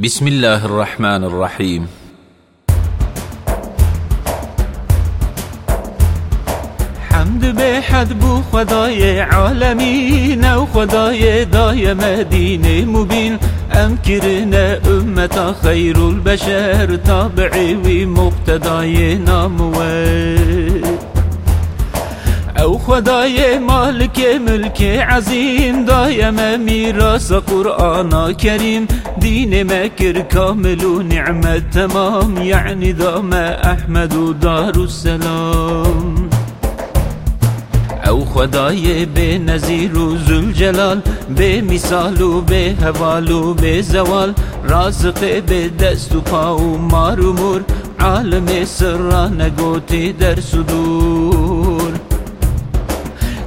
بسم الله الرحمن الرحیم حمد به حد بو خدای عالمین و خدای دای مدینه مبین. ام کرن امتا خیر البشر تابعی و مقتدای ناموه او خدای مالک ملک عظیم دایم میراث قرآن کریم. دین مکر کامل و نعمت تمام یعنی دام احمد و دار السلام او خدای به نظیر و زلجلال به مثال و به حوال و به زوال. رازق به دست و پا و مار و مور عالم سرانه گوتی در صدور.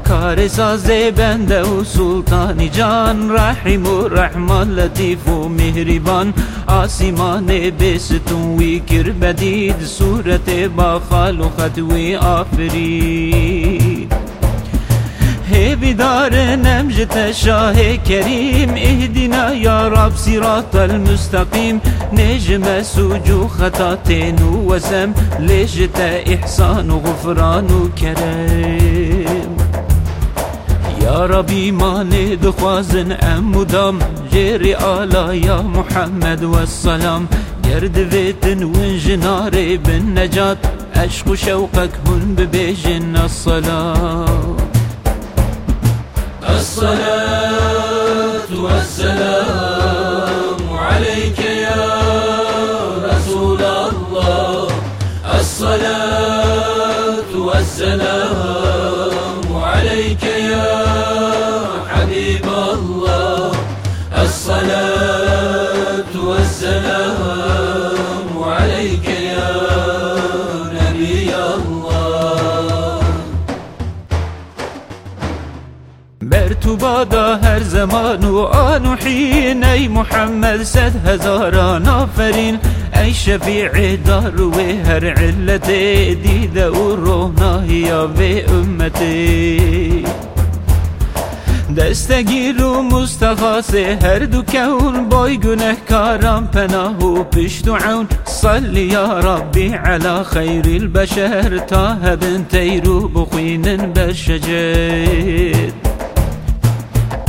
کار ساز بنده و سلطانی جان رحیم و رحمان لطیف و مهربان آسمان بستون وی کر بدید صورت با خال و خطوی آفرید بیدار نمجت شاه کریم اهدنا یا رب صراط المستقیم نجم سوجو خطاتين وسم لجت احسان و غفران و کرم یا ربی مان دخوازن أم مدام جیری آلا یا محمد و السلام گرد ویتن و جنار بن نجات عشق شوقك هن ببيجن الصلاة الصلاة والسلام عليك يا رسول الله. الصلاة والسلام الصلاة والسلام عليك يا نبي الله. بر تو بادا هر زمان و آن و حین ای محمد صد هزاران آفرین. ای شفیع دار و هر علت دیده و روحناهی و امتی دستگیر و مستخاص هر دو کون بای گنه کارم پناه و پشت و عون صلی یا ربی علی خیر البشر تا هبن تیرو بخوینن برشجد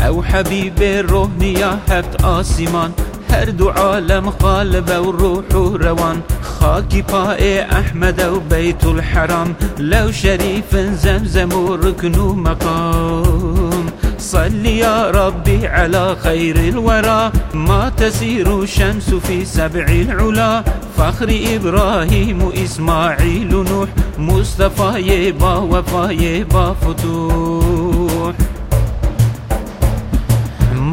أو حبیب روحنیا هفت آسمان هر دو عالم قالب و روح و روان. خاکی پای احمد و بیت الحرام لو شریف زمزم و رکن و مقام. صل يا ربي على خير الورى. ما تسير شمس في سبع العلا. فخر إبراهيم إسماعيل نوح مصطفى يبا وفا يبا فتوح.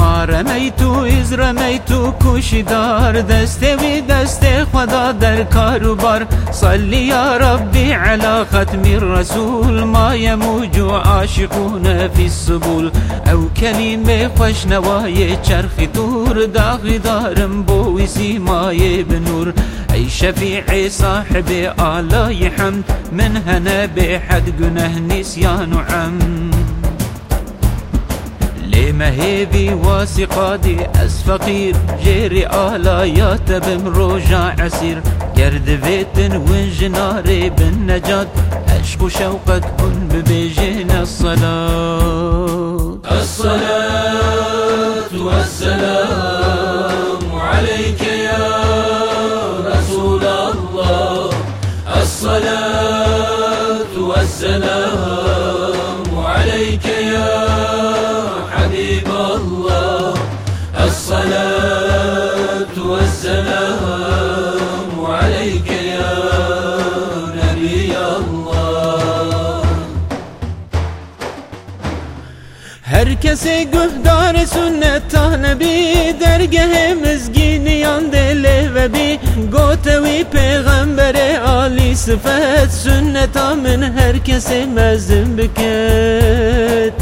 ما رمیتو از رمیتو کشیدار دست وی دست خدا در کاروبار. صلی یا ربی علی ختم الرسول ما یموج عاشقون فی السبول. أو کلیم خوش نوای چرخ دور داغی دارم بوی سیمای بنور ای شفیع صاحب آلای حمد من هنا به حد گنه نسیان و عمد مهيبي واسقادي أس فقير جيري آلايات بمروجع عسير. قرد بيت وين بالنجاة عشق شوقك كن ببيجينا الصلاة. الصلاة والسلام عليك يا رسول الله. الصلاة والسلام کسی گهدار سنت نبی درگه مزگین دل و بی. گوتوی پیغمبر عالی صفت سنت من هر کسی مزم بکت.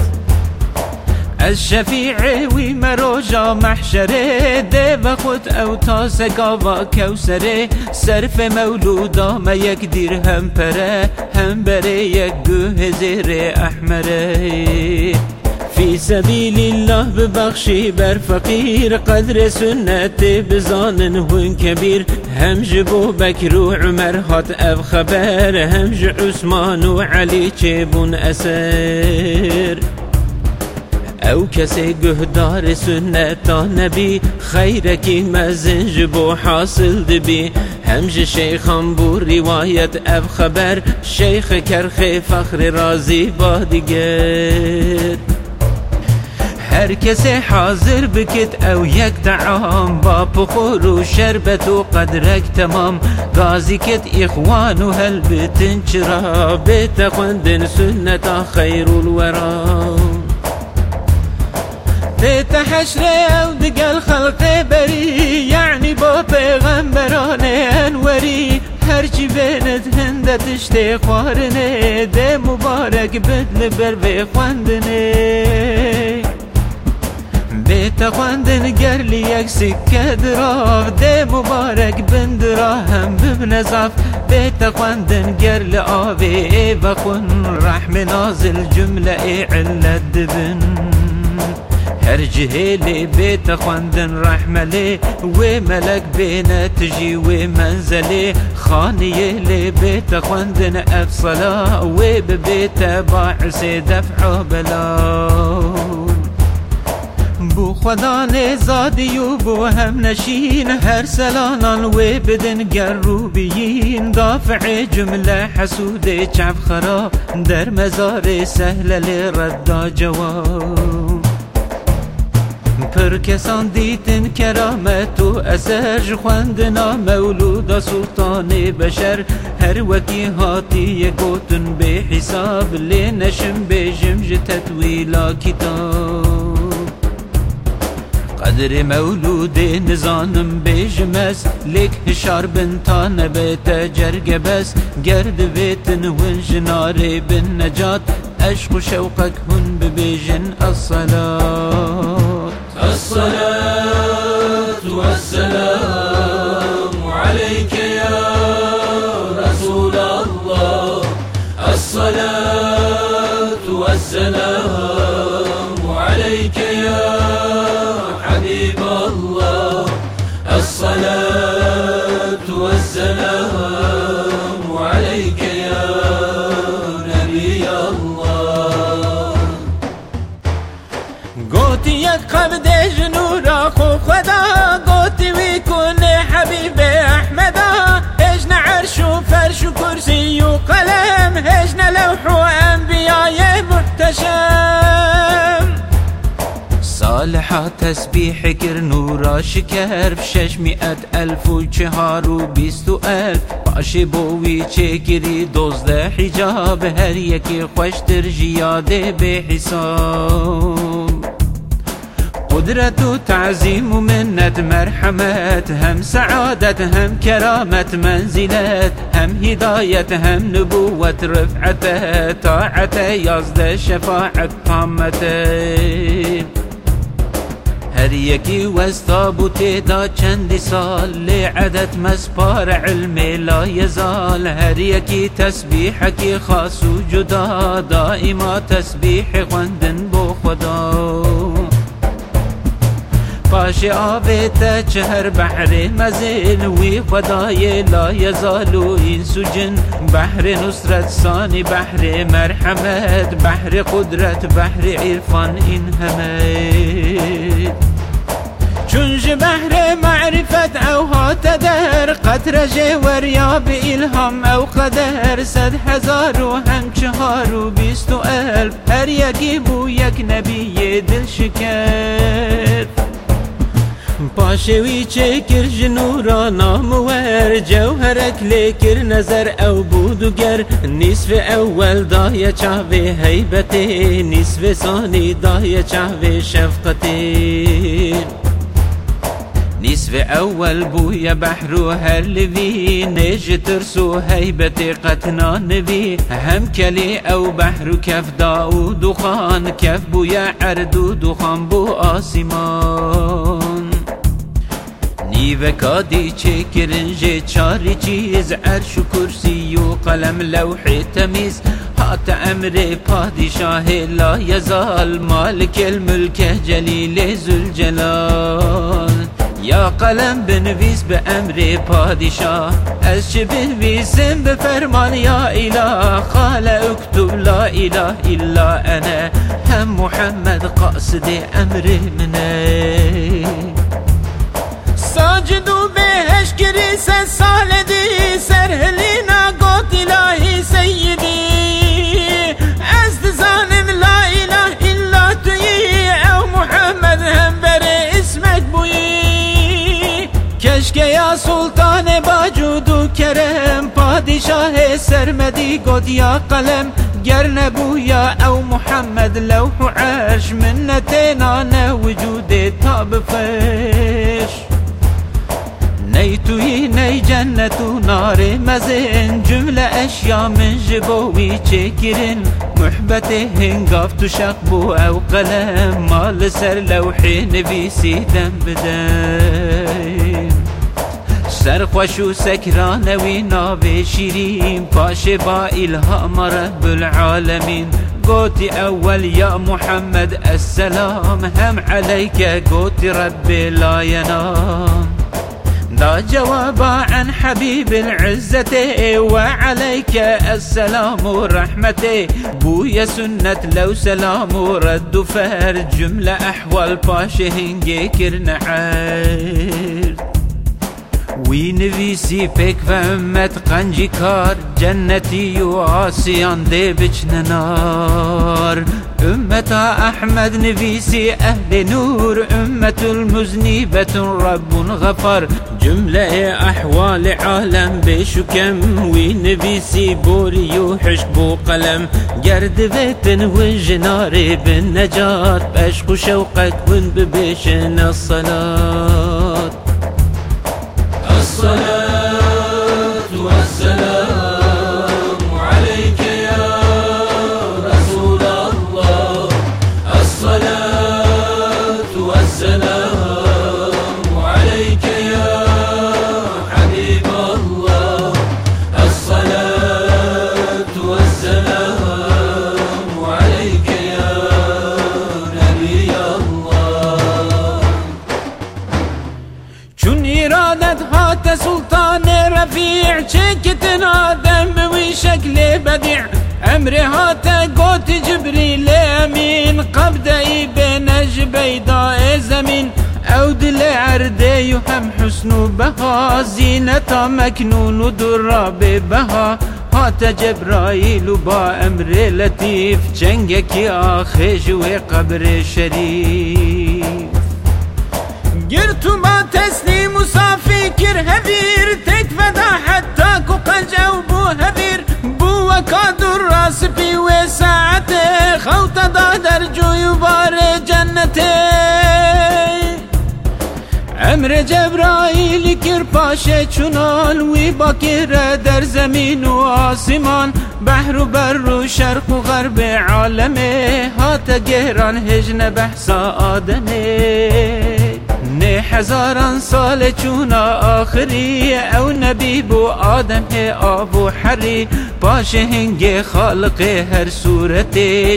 الشفيع ومروجا محشره ده خود او تازه گاوا کوسره صرف مولودا ما دیر هم پره هم بره یک گوه زیر احمره. في سبيل الله ببخشي بر فقير قدر سنت بزانن هون كبير. هم جبو بكر وعمر هات اف خبر هم عثمان وعلي چبون أسر. أو کسی گهدار سنتا نبی خیرکی مزنج بو حاصل دبی. همج شیخان بو روایت اف خبر شیخ کرخ فخر رازی با دیگر. هر کسی حاضر بکت او یک دعام با پخور و شربت و قدرک تمام. گازی کت اخوان و هل بتن چرا؟ بیت خوندن سنتا خیر الورام بيت حشره ودق الخلق بري يعني بو پیغمبران انوري هرچی بینت هنده تشتی خوارنه ده مبارک بدل بر بی بیت خواندن گرلی یک سکه دراف ده مبارک بندرا هم ببنزاف بیت خواندن گرل آوی و خون رحم نازل جملة علت دبن هر جهيلي بيت خواندن رحملي وملك بينا تجي ومنزلي خاني لي بيت خواندن أفصلا. وببيت باعسي دفع بلون بو خدا نزادی و بو هم نشین هر سلانان و بدن گروبیین دافع جمله حسود چف خرا در مزار سهل لردا جواب. پر کسان دیتن کرامت و اثر خواندنا مولود سلطان بشر. هر وکی هاتی گوتن به حساب لی نشم بجم تطویلا کتاب. قدر مولود نزانم بیجمس لیک هشار بنتا نبیت جرگ بس. گرد بیتن ون جنار بن نجات عشق و شوقك هن ببيجن الصلاة. الصلاة والسلام. ها تسبیح کر نورا شکر شش میت الف و چهار و بیست و الف. باشه بوی چه گری دزده حجاب هر یکی خوش جیاده به حساب. قدرت و تعظیم و منت مرحمت هم سعادت هم کرامت منزلت هم هدایت هم نبوت رفعت طاعت یازده شفاعت تامت. هر یکی وستا بوته دا چندی سال لعدت مسپار علم لا یزال هر یکی تسبیح کی خاص و جدا دائما تسبیح خوندن بو خدا. باش آبت چهر بحر مزل وی خدای لا یزالو این سجن. بحر نصرت ثانی بحر مرحمت بحر قدرت بحر عرفان این همه. چونج بحر معرفت أو هات در قطر جوار یا به إلهام أو قدر. صد هزار و هم چهار و بیست و ألف هر یکی بو یک نبی دل شکر. پاشوی چکر جنورا نامور جوهرک لیکر نظر أو بودوگر نصف اول دای چاوی حیبتی نصف ثانی دای چاوی شفقتی في بحر بويا هر اللي نجي ترسو هيبتي قتنا نبي هم كلي او بحر كف داو دخان كف بويا عرد دخان بو آسمان نیوه کادی چه کرنجه چاری چیز عرش و کرسی و قلم لوح تمیز. حات امر پادشاه لا یزال مالک الملک جلیل زلجلال الجلال يا قلم بنویس به امر پادشاه از چه بنویسم به فرمان یا اله قال اكتب لا اله الا انا هم محمد قاصد امر منه ساجد و بهش گریس سال دی سرهلینا گوت الهی سیدی عشق یا سلطان با و کرم پادشاه سرمدی گد یا قلم. گر نبويا او محمد لوح عرش منتنا نه وجود تا بفش نی توی نی جنت و نار مزین جملة اشیا من جبوی چه گرین محبت هنگاف تو تشق بو او قلم مال سر لوحی نبی سيدم بدن سرخوش و سکرانوی ناوی شیرین. باشه با الهام رب العالمین. قوتي أول يا محمد السلام. هم عليك قوتي ربي لا ينام دا جواب عن حبيب العزة وعليك السلام ورحمته بويا سنة لو سلام ورد فهر جملة أحوال باشهين جيكر نعير وی نویسی پک و امت قنجی کار جنتی و آسیان ده بچننار امت أحمد نویسی أهل نور. امت المذنبة رب غفر جملة أحوال عالم بشكم. وی نویسی بوری و حشب قلم. گرد بيتن و جنار بالنجات بشق شوقك ون ببشن الصلاة. الصلاة سلطان رفیع چکتن آدم وی شکل بدیع أمر هات قوت جبريل امین قبضه بين جبيداء زمین أو دل عرده هم حسن بها زینتا مکنون و دراب بها. هات جبرائيل با أمر لطیف چنگکی آخش و قبر شریف قرتما تسليم وصافي هبير تتفدى حتى كوكا جاوبو هبير بو كادو الراس بي وساعته خوطة دادر جوي بار جنتي امر جبرائیل کر پاشه چنان وی باکر در زمین و آسمان. بحر و بر و شرق و غرب عالمه ها گهران هجن بحث آدمه. هزاران سال چونا آخری او نبی بو آدم آب و حری. باش هنگ خالق هر صورت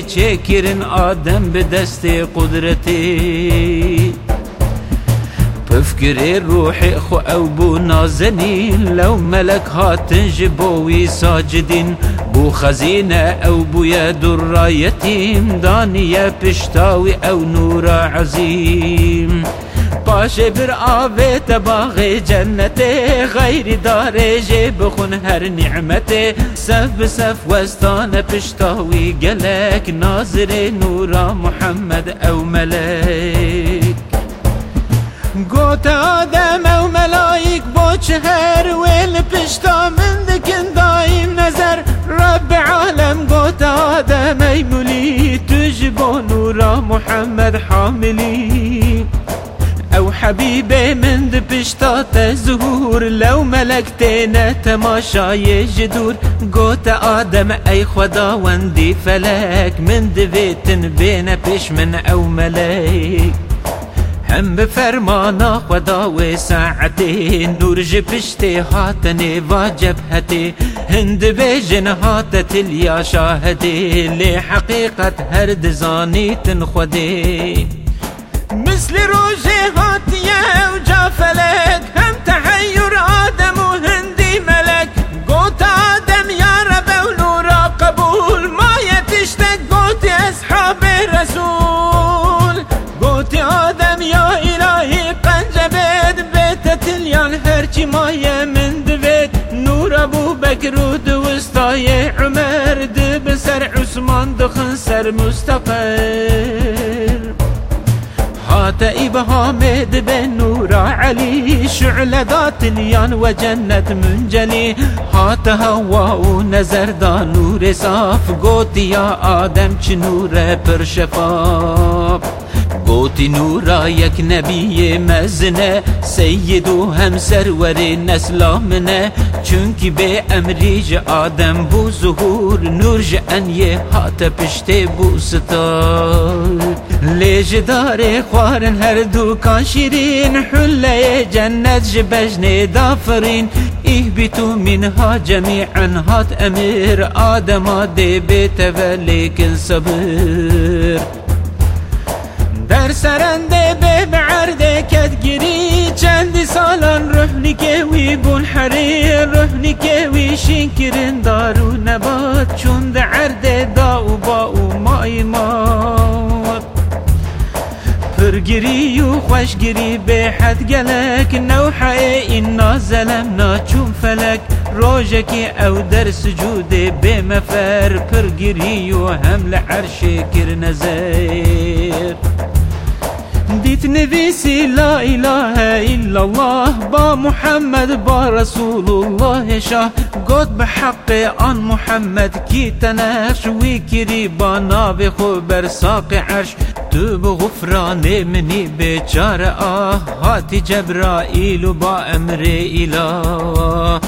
چه کرن آدم به دست قدرتی. بفكر روحي خو او بو نازنين لو ملك هاتن جبوي ساجدين بو خزينة او بو يد الرايتين دانية بشتاوي او نور عظيم باشه بر آوه تباغ جنت غیر داره جه بخون هر نعمت صف بصف وستان پشتاوی گلک ناظر نورا محمد أو ملک. گوت آدم أو ملائک با چهر ویل پشتا من دکن دایم نظر. رب عالم گوت آدم ای مولی تجبو نورا محمد حاملی. أو حبيبي من دبشتات الزهور لو ملكتنا تماشاي جدور قوت آدم أي خدا وندي فلك. من دبيتن بين بيش من أو ملاك هم بفرمانا خدا و ساعته نور جبشته هاتني واجبهته هند بيجن هاتت اليا شاهدي. لحقيقة هرد زانيت خدي مثل روجي مایه من دوید نور ابو بکر و دوستای عمر دب سر عثمان دخن سر مستقر هات إبهام بن نور علي شعلة ذات اليان وجنة منجلي هات هوا ونزر دا نور صاف قوت يا آدم چ نور پر شفاف گوتی نورا یک نبی مزنه سید و هم سرور نسلا منه چونکی به امریج آدم بو ظهور نور جن یه هات پشته بو ستار لیج دار خوارن هر دوکان شیرین حله جنت جبجن دافرین اهبتوا منها جميعا هات امير آدم دي بيت ولكن صبر در سرنده به بعرده کد گیری چندی سالان روح وی بون حریر روح وی شینکرین دارو نبات چون ده عرده دا و با و مای مات. پرگیری و خوشگیری به حد گلک نوحه اینا ظلمنا چون فلک. روجکی او در سجود به مفر پرگیری و هم لعرش کر نزیر ديت نفيسي لا إله إلا الله. با محمد با رسول الله. شاه قد بحق عن محمد. كي تناش ويكري با ناب خبر ساق عرش. تو بغفران مني بچار آه هاتي جبرائيل با أمر إله.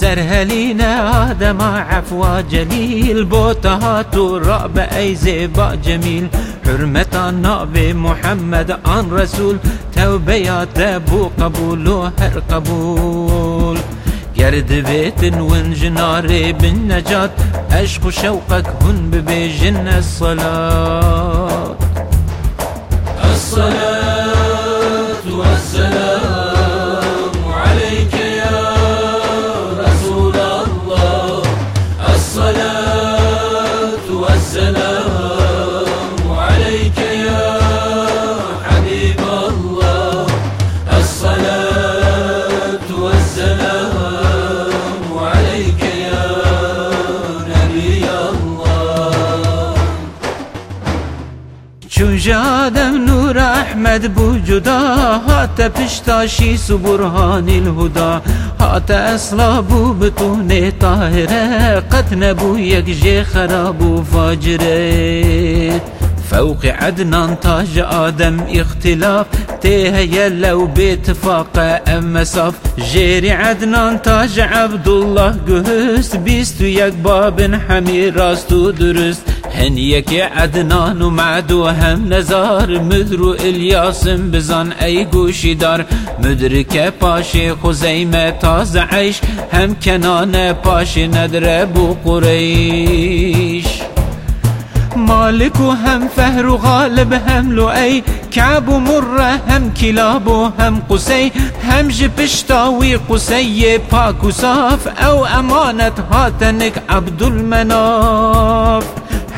سرهلين آدم عفوا جليل. بوتهات رأب أي زيبا جميل. حرمة نبي محمد عن رسول. توبيات بو قبول هر قبول. گرد بيت ون جناري بالنجاة. عشق شوقك هن ببيجن الصلاة. الصلاة. جادم نور احمد بو جدا هات پشتاشی سبرهان الهدا. هات أصلا بو بتون طاهره قد نبو یک جي خراب و فاجره. فوق عدنان تاج آدم اختلاف تيه لو باتفاق أما صف جيري عدنان تاج عبد الله قهست بيستو يك باب حمي راستو درست. هن یکی عدنان و معدو هم نزار. مدرو الیاسم بزن ای گوشی دار مدر که پاشی خزیمه تازه عیش هم کنان پاشی ندره بو قریش. مالک و هم فهر و غالب هم لعی کعب و مره هم کلاب و هم قسی هم جپشتاوی قسی پاک و صاف او امانت هاتنک عبدالمناف.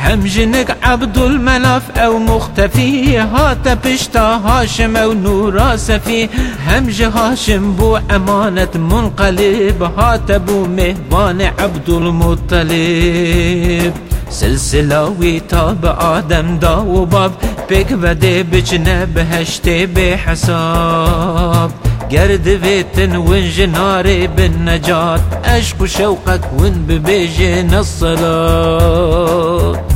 هم جنك عبد المناف أو مختفي هات بشتا هاشم أو نورا سفي هم هاشم بو امانة منقلب هات بو مهبان عبد المطلب سلسله وی آدم دا و باب بک وده بچنه بهشت به حساب. گرد ویتن ون جنار بن نجات عشق و شوقك ون ببيجن الصلاة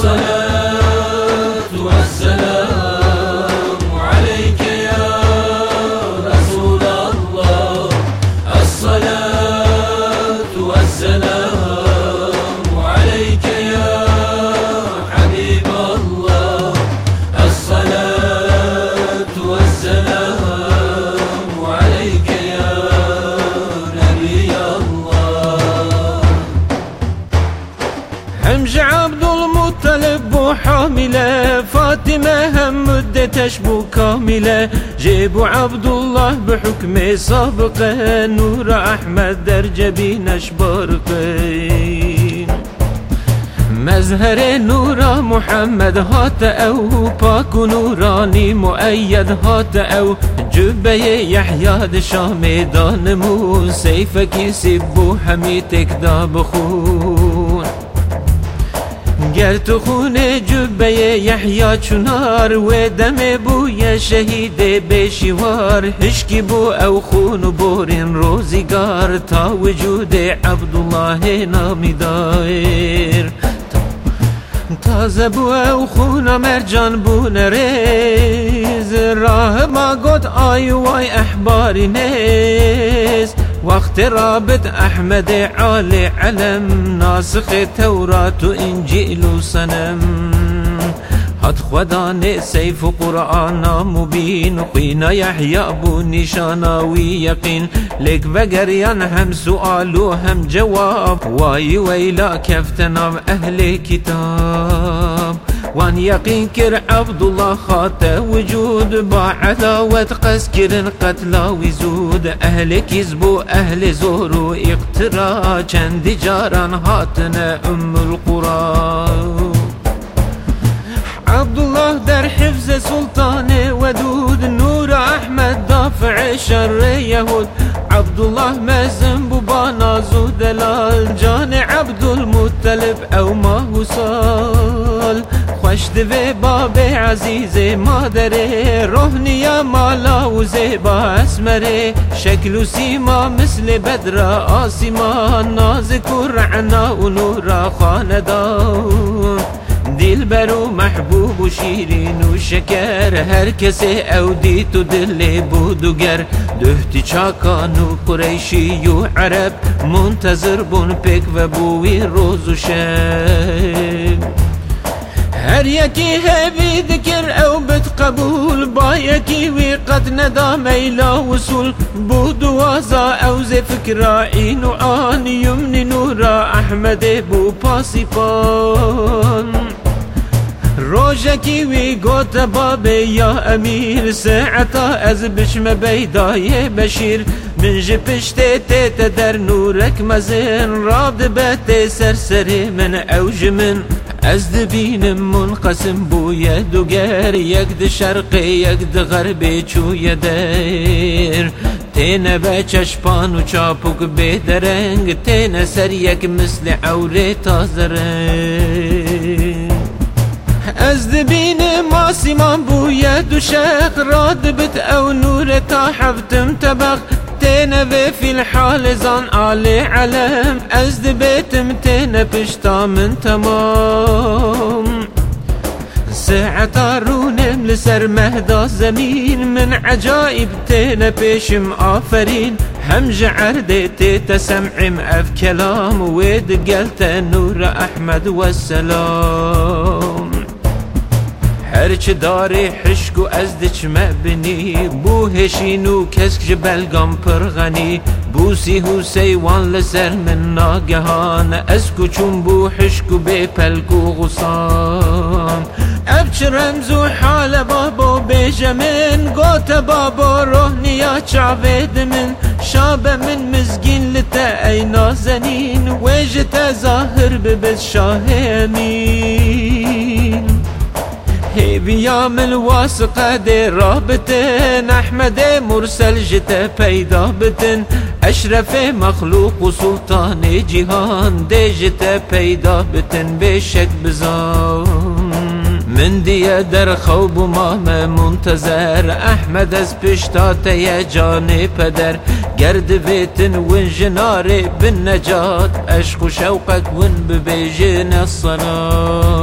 الصلاة تشبو كاملة جيبوا عبد الله بحكم سابق نور أحمد در بينا شبارقين مزهر نورا محمد هات او پاک و نورانی مؤید هات او جبه یحیی دشا میدان مو سیفکی سبو همی تک دا بخون گر تو خون جبه یحیی چنار و دم بوی شهید بشوار هشکی بو او خون بورین روزگار تا وجود عبدالله نامی دایر تازه بو او خون مرجان بو نریز راه ما گد آی وای احباری نیست. وقت رابط أحمد عالي علم ناسخ تورات إنجيل وسنم هات خدان سيف قرآن مبين قينا يحيى ابو نشاناوي يقين. لك بقريان هم سؤال هم جواب. واي ويلا كفتنا أهل كتاب. وان يقين كر عبد الله خاطة وجود با عداوة قس كرن قتلا وزود أهل كذبو أهل زور اقترا چند جاران هاتنا أم القرى. عبد الله در حفظ سلطان ودود نور أحمد دافع شر يهود. عبد الله مازن بابا زو دلال جان عبد المطلب أو ما هو سال. دوی باب عزیز مادر روحنیا مالا و زیبا اسمره شکل و سیما مثل بدر آسیمان نازک و رعنا و نورا خاندان دل برو محبوب و شیرین و شکر هر کسی او دیت و دل بود گر. دهتی چاکان و قریشی و عرب منتظر بون پک و بوی روز و شب. هر یکی هبی ذکر او بت قبول با یکی وی قد ندا میلا وصول. بود وازا او ز فکر این آن یمن نورا احمد بو پاسی پان روجکی وی گوت باب یا امیر ساعتا از بشم بیدای بشیر. من جی پشت تیت در نورک مزن راد بات سرسری من اوج من. از دبینم منقسم بوی دوگر یک د شرق یک د غرب چوی در. تین چشپان و چاپوک درنگ تین سر یک مثل عوره تازه رنگ. از دبین ماسیمان بوی دو شق راد بت او نور تا حفتم تبخ تينا في الحال زان علي علم. أزد بيت متينا بشتا من تمام. ساعة رونم لسر مهدا زمين من عجائب تينا بيشم آفرين. هم جعر ديتي تسمعم أف كلام. ويد قلت نور أحمد والسلام. هرچ داری حشکو از دچ مبنی بو هشینو کسک جبلگام پرغنی. بو سی هو سیوان لسر من ناگهان از کچون بو حشکو بی پلکو غصان. ابچ رمزو حال بابا بیجمن گوت بابا روحنیا چاوید من شاب من مزگین لتا ای نازنین ویجت ظاهر ببز شاه امین. هي من واسقة دي رابطن أحمد مرسل جت پیدا بتن. أشرف مخلوق وسلطان جهان دي جت پیدا بتن. بشك بزان. من دي در خوب ما منتظر. أحمد از پشتات یا جان پدر. گرد بیتن ون جنار بن عشق و شوقت ون ببیجن الصلاة